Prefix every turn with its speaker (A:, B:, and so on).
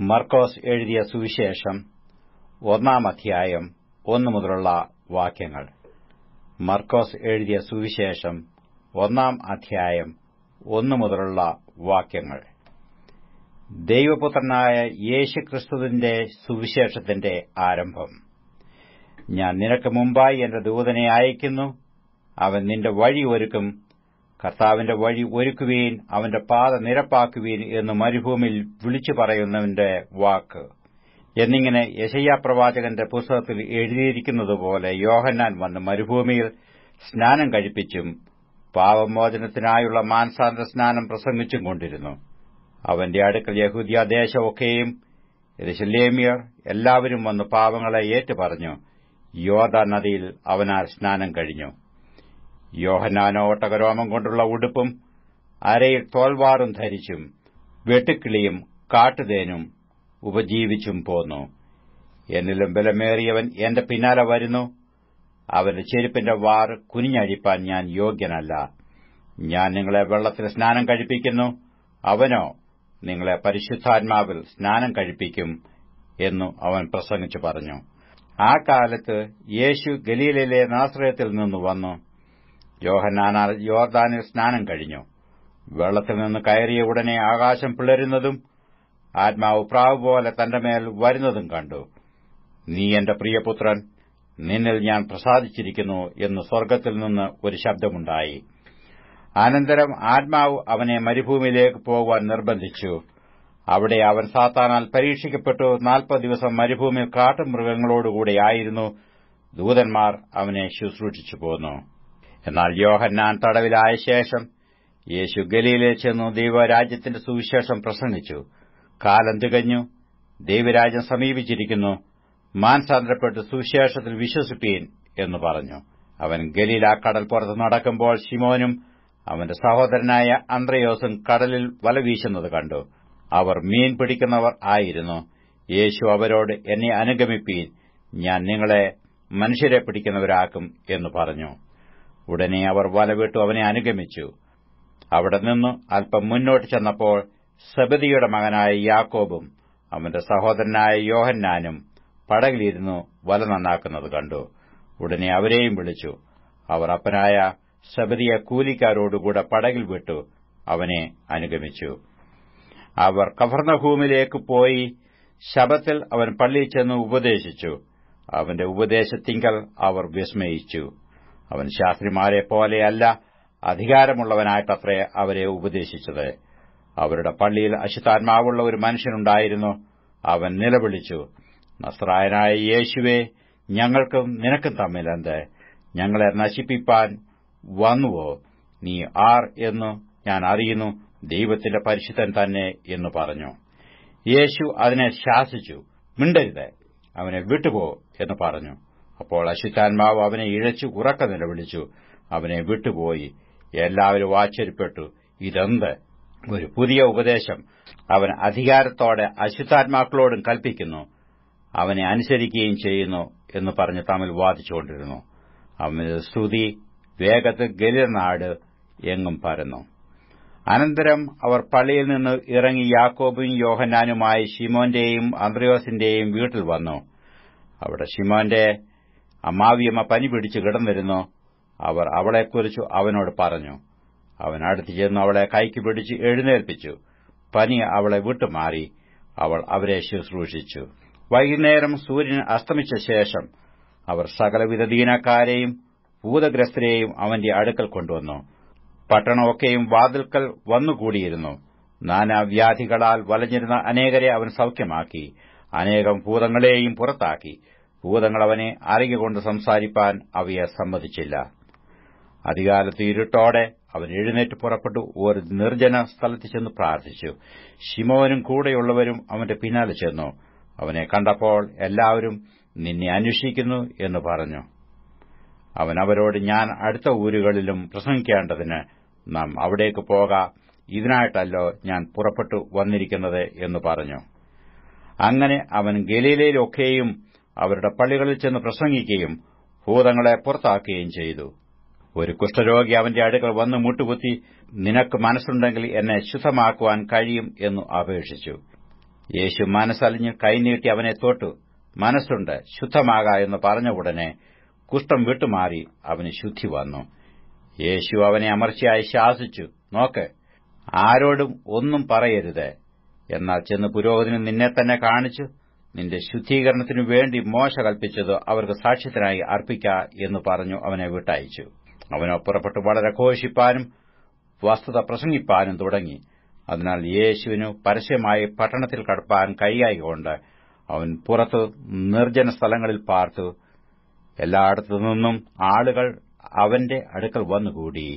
A: മർക്കോസ് എഴുതിയ സുവിശേഷം ഒന്നാം അധ്യായം ഒന്നു മുതലുള്ള വാക്യങ്ങൾ. മർക്കോസ് എഴുതിയ സുവിശേഷം ഒന്നാം അധ്യായം ഒന്നു മുതലുള്ള വാക്യങ്ങൾ. ദൈവപുത്രനായ യേശുക്രിസ്തുവിന്റെ സുവിശേഷത്തിന്റെ ആരംഭം. ഞാൻ നിനക്ക് മുമ്പായി എന്റെ ദൂതനെ അയക്കുന്നു അവൻ നിന്റെ വഴി ഒരുക്കും. കർത്താവിന്റെ വഴി ഒരുക്കുവീൻ അവന്റെ പാത നിരപ്പാക്കുവീൻ എന്ന് മരുഭൂമിയിൽ വിളിച്ചു പറയുന്നവന്റെ വാക്ക്. എന്നിങ്ങനെ യശയ്യാപ്രവാചകന്റെ പുസ്തകത്തിൽ എഴുതിയിരിക്കുന്നതുപോലെ യോഹന്നാൻ വന്ന് മരുഭൂമിയിൽ സ്നാനം കഴിപ്പിച്ചും പാവമോചനത്തിനായുള്ള മാനസാന്ത സ്നാനം പ്രസംഗിച്ചും കൊണ്ടിരുന്നു. അവന്റെ അടുക്കൽ യഹൂദ്യാദേശമൊക്കെയും ഋഷല്യേമിയർ എല്ലാവരും വന്ന് പാവങ്ങളെ ഏറ്റുപറഞ്ഞു യോദ നദിയിൽ അവനാൽ സ്നാനം കഴിഞ്ഞു. യോഹന്നാനോ ഒട്ടകരോമം കൊണ്ടുള്ള ഉടുപ്പും അരയിൽ തോൽവാറും ധരിച്ചും വെട്ടുക്കിളിയും കാട്ടുതേനും ഉപജീവിച്ചും പോന്നു. എന്നിലും ബലമേറിയവൻ എന്റെ പിന്നാലെ വരുന്നു. അവന്റെ ചെരുപ്പിന്റെ വാർ കുനിഞ്ഞഴിപ്പാൻ ഞാൻ യോഗ്യനല്ല. ഞാൻ നിങ്ങളെ വെള്ളത്തിൽ സ്നാനം കഴിപ്പിക്കുന്നു. അവനോ നിങ്ങളെ പരിശുദ്ധാത്മാവിൽ സ്നാനം കഴിപ്പിക്കും എന്നു അവൻ പ്രസംഗിച്ചു പറഞ്ഞു. ആ കാലത്ത് യേശു ഗലീലയിലെ നാശ്രയത്തിൽ നിന്ന് വന്നു. യോഹന്നാനാൽ യോർദാനിൽ സ്നാനം കഴിഞ്ഞു. വെള്ളത്തിൽ നിന്ന് കയറിയ ഉടനെ ആകാശം പിളരുന്നതും ആത്മാവ് പ്രാവ് പോലെ തന്റെ മേൽ വരുന്നതും കണ്ടു. നീ എന്റെ പ്രിയപുത്രൻ നിന്നിൽ ഞാൻ പ്രസാദിച്ചിരിക്കുന്നു എന്ന് സ്വർഗത്തിൽ നിന്ന് ഒരു ശബ്ദമുണ്ടായി. അനന്തരം ആത്മാവ് അവനെ മരുഭൂമിയിലേക്ക് പോകുവാൻ നിർബന്ധിച്ചു. അവിടെ അവൻ സാത്താനാൽ പരീക്ഷിക്കപ്പെട്ടു. നാൽപ്പത് ദിവസം മരുഭൂമിയിൽ കാട്ടുമൃഗങ്ങളോടുകൂടെയായിരുന്നു ദൂതന്മാർ അവനെ ശുശ്രൂഷിച്ചു പോന്നു. എന്നാൽ യോഹന്നാൻ തടവിലായ ശേഷം യേശു ഗലിയിലെ ചെന്നു ദൈവരാജ്യത്തിന്റെ സുവിശേഷം പ്രസംഗിച്ചു. കാലം തികഞ്ഞു. ദൈവരാജ്യം സമീപിച്ചിരിക്കുന്നു. മാൻസാന്തരപ്പെട്ട് സുവിശേഷത്തിൽ വിശ്വസിപ്പീൻ എന്ന് പറഞ്ഞു. അവൻ ഗലീല കടൽപ്പുറത്ത് നടക്കുമ്പോൾ ശിമോനും അവന്റെ സഹോദരനായ അന്ത്രയോസും കടലിൽ വല വീശുന്നത് കണ്ടു. അവർ മീൻ പിടിക്കുന്നവർ ആയിരുന്നു. യേശു അവരോട് എന്നെ അനുഗമിപ്പീൻ. ഞാൻ നിങ്ങളെ മനുഷ്യരെ പിടിക്കുന്നവരാക്കും എന്ന് പറഞ്ഞു. ഉടനെ അവർ വലവിട്ടു അവനെ അനുഗമിച്ചു. അവിടെ നിന്ന് അല്പം മുന്നോട്ട് ചെന്നപ്പോൾ സബദിയുടെ മകനായ യാക്കോബും അവന്റെ സഹോദരനായ യോഹന്നാനും പടകിലിരുന്നു വല നന്നാക്കുന്നത് കണ്ടു. ഉടനെ അവരെയും വിളിച്ചു. അവർ അപ്പനായ സബദിയ കൂലിക്കാരോടുകൂടെ പടകിൽ വിട്ടു അവനെ അനുഗമിച്ചു. അവർ കഫർണഭൂമിലേക്ക് പോയി ശബത്തിൽ അവൻ പള്ളിയിൽ ചെന്ന് ഉപദേശിച്ചു. അവന്റെ ഉപദേശത്തിങ്കൽ അവർ വിസ്മയിച്ചു. അവൻ ശാസ്ത്രിമാരെ പോലെയല്ല അധികാരമുള്ളവനായിട്ടത്രേ അവരെ ഉപദേശിച്ചത്. അവരുടെ പള്ളിയിൽ അശുദ്ധാത്മാവുള്ള ഒരു മനുഷ്യനുണ്ടായിരുന്നു. അവൻ നിലവിളിച്ചു നസ്രായനായ യേശുവെ ഞങ്ങൾക്കും നിനക്കും തമ്മിലെന്ത്? ഞങ്ങളെ നശിപ്പിപ്പാൻ വന്നുവോ? നീ ആർ എന്നു ഞാൻ അറിയുന്നു ദൈവത്തിന്റെ പരിശുദ്ധൻ തന്നെ എന്ന് പറഞ്ഞു. യേശു അതിനെ ശാസിച്ചു മിണ്ടരുത് അവനെ വിട്ടുപോ എന്ന് പറഞ്ഞു. അപ്പോൾ അശുദ്ധാത്മാവ് അവനെ ഇഴച്ചു ഉറക്ക നിലവിളിച്ചു. അവനെ വിട്ടുപോയി. എല്ലാവരും ആശ്ചര്യപ്പെട്ടു. ഇതെന്ത്? ഒരു പുതിയ ഉപദേശം. അവൻ അധികാരത്തോടെ അശുദ്ധാത്മാക്കളോടും കൽപ്പിക്കുന്നു. അവനെ അനുസരിക്കുകയും ചെയ്യുന്നു എന്ന് പറഞ്ഞ് തമ്മിൽ വാദിച്ചുകൊണ്ടിരുന്നു. അവന്റെ സ്തുതി വേഗത്തിൽ ഗലിനാട് എങ്ങും പരന്നു. അനന്തരം അവർ പള്ളിയിൽ നിന്ന് ഇറങ്ങി യാക്കോബും യോഹന്നാനുമായി ഷിമോന്റെയും അന്ത്രയോസിന്റെയും വീട്ടിൽ വന്നു. അവിടെ ഷിമോന്റെ അമ്മാവിയമ്മ പനി പിടിച്ച് കിടന്നിരുന്നു. അവർ അവളെക്കുറിച്ചു അവനോട് പറഞ്ഞു. അവൻ അടുത്തു ചെന്ന് അവളെ കൈക്ക് പിടിച്ച് എഴുന്നേൽപ്പിച്ചു. പനി അവളെ വിട്ടുമാറി അവൾ അവരെ ശുശ്രൂഷിച്ചു. വൈകുന്നേരം സൂര്യൻ അസ്തമിച്ച ശേഷം അവർ സകലവിധ ദീനക്കാരെയും ഭൂതഗ്രസ്തരെയും അവന്റെ അടുക്കൽ കൊണ്ടുവന്നു. പട്ടണമൊക്കെയും വാതിൽക്കൽ വന്നുകൂടിയിരുന്നു. നാനാവ്യാധികളാൽ വലഞ്ഞിരുന്ന അനേകരെ അവൻ സൌഖ്യമാക്കി. അനേകം ഭൂതങ്ങളെയും പുറത്താക്കി. ഭൂതങ്ങൾ അവനെ അറിയുകൊണ്ട് സംസാരിപ്പാൻ അവയെ സമ്മതിച്ചില്ല. അധികാലത്ത് ഇരുട്ടോടെ അവൻ എഴുന്നേറ്റ് പുറപ്പെട്ടു. ഒരു നിർജന സ്ഥലത്ത് ചെന്ന് പ്രാർത്ഥിച്ചു. ശിമോനും കൂടെയുള്ളവരും അവന്റെ പിന്നാലെ ചെന്നു. അവനെ കണ്ടപ്പോൾ എല്ലാവരും നിന്നെ അന്വേഷിക്കുന്നു എന്ന് പറഞ്ഞു. അവൻ അവരോട് ഞാൻ അടുത്ത ഊരുകളിലും പ്രസംഗിക്കേണ്ടതിന് നാം അവിടേക്ക് പോകാം. ഇതിനായിട്ടല്ലോ ഞാൻ പുറപ്പെട്ടു വന്നിരിക്കുന്നത് എന്ന് പറഞ്ഞു. അങ്ങനെ അവൻ ഗലീലയിലൊക്കെയും അവരുടെ പള്ളികളിൽ ചെന്ന് പ്രസംഗിക്കുകയും ഭൂതങ്ങളെ പുറത്താക്കുകയും ചെയ്തു. ഒരു കുഷ്ഠരോഗി അവന്റെ അടുക്കൽ വന്ന് മുട്ടുകുത്തി നിനക്ക് മനസ്സുണ്ടെങ്കിൽ എന്നെ ശുദ്ധമാക്കുവാൻ കഴിയും എന്നു അപേക്ഷിച്ചു. യേശു മനസ്സലിഞ്ഞ് കൈനീട്ടി അവനെ തൊട്ടു. മനസ്സുണ്ട് ശുദ്ധമാക എന്ന് പറഞ്ഞ ഉടനെ കുഷ്ഠം വിട്ടുമാറി അവന് ശുദ്ധി വന്നു. യേശു അവനെ അമർച്ചയായി ശാസിച്ചു. നോക്ക് ആരോടും ഒന്നും പറയരുത്. എന്നാൽ ചെന്ന് പുരോഹിതന് നിന്നെ തന്നെ കാണിച്ചു. നിന്റെ ശുദ്ധീകരണത്തിനു വേണ്ടി മോശ കൽപ്പിച്ചത് അവർക്ക് സാക്ഷ്യത്തിനായി അർപ്പിക്ക എന്ന് പറഞ്ഞു അവനെ വിട്ടയച്ചു. അവനോ പുറപ്പെട്ടു വളരെ ഘോഷിപ്പാനും വസ്തുത പ്രസംഗിപ്പാനും തുടങ്ങി. അതിനാൽ യേശുവിനു പരസ്യമായി പട്ടണത്തിൽ കടപ്പാൻ കഴിയായിക്കൊണ്ട് അവൻ പുറത്ത് നിർജന സ്ഥലങ്ങളിൽ പാർത്തു. എല്ലായിടത്തു നിന്നും ആളുകൾ അവന്റെ അടുക്കൽ വന്നുകൂടി.